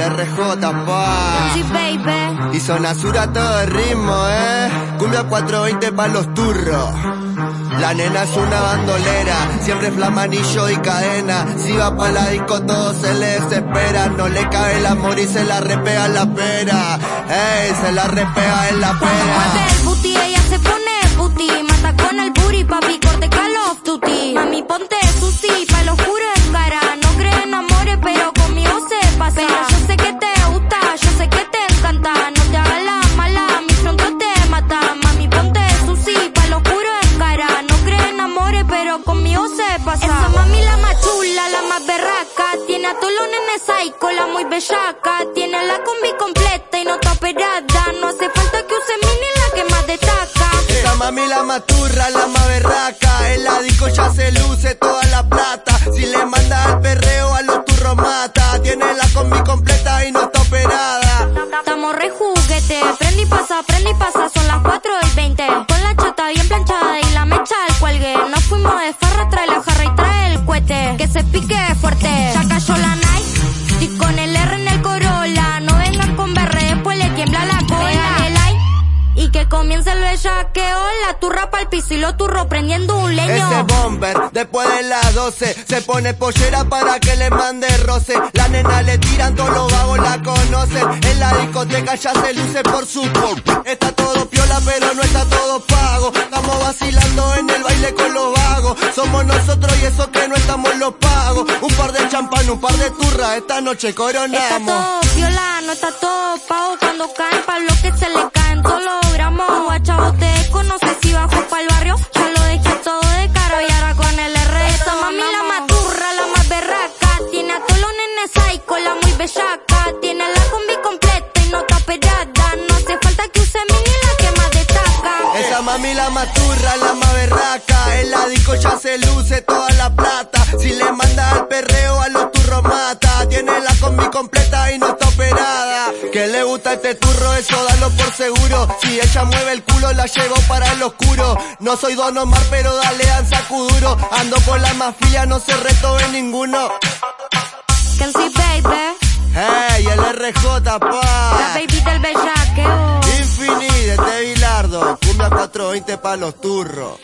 el RJ, pa. Sí, baby. Y zona sur a todo el ritmo, eh. Cumbia 420 pa' los turros. La nena es una bandolera, siempre flamanillo y cadena. Si va pa' la disco todo se le desespera. No le cabe el amor y se la repega en la pera. Ey, se la repega en la pera. Conmigo se pasa. Esa mami la más chula, la más berraca. Tiene a todos los nenes psycho, la muy bellaca. Tiene la combi completa y no está operada. No hace falta que use mini la que más destaca. Esa mami la maturra, la más berraca. En la disco ya se luce toda fuimos de farra, trae la jarra y trae el cohete. Que se pique fuerte. Ya cayó la Nike y con el R en el Corolla. No vengan con berre, después le tiembla la cola. El like y que comience el bellaqueo. La turra pa'l piso y lo turro prendiendo un leño. Ese bomber, después de las 12, se pone pollera para que le mande roce. La nena le tiran, todos los vagos la conocen. En la discoteca ya se luce por su pop. Está todo piola, pero no está todo pago. Somos nosotros y eso que no estamos los pagos. Un par de champán, un par de turras, esta noche Está coronamos. todo viola, no está todo pago cuando caen pa' lo que se le caen todos los gramos. Guachavo te desconoce si bajo pa'l barrio, ya lo dejé todo de caro y ahora con el R. Esta mami la maturra, la más berraca, tiene a todos los nenes psycho, la muy bellaca, tiene la combi completa y no está operada, no hace falta que use mini la que más destaca. Esa mami la maturra, la más berraca. La completa y no está operada. Que le gusta este turro, eso dalo por seguro. Si ella mueve el culo, la llevo para el oscuro. No soy Don Omar, pero dale dan sacuduro. Ando con la mafia, no se reto en ninguno. See baby, Hey, el RJ, la pa. baby del bellaqueo. Infinite, de Bilardo. Cumbia 420 pa' los turros.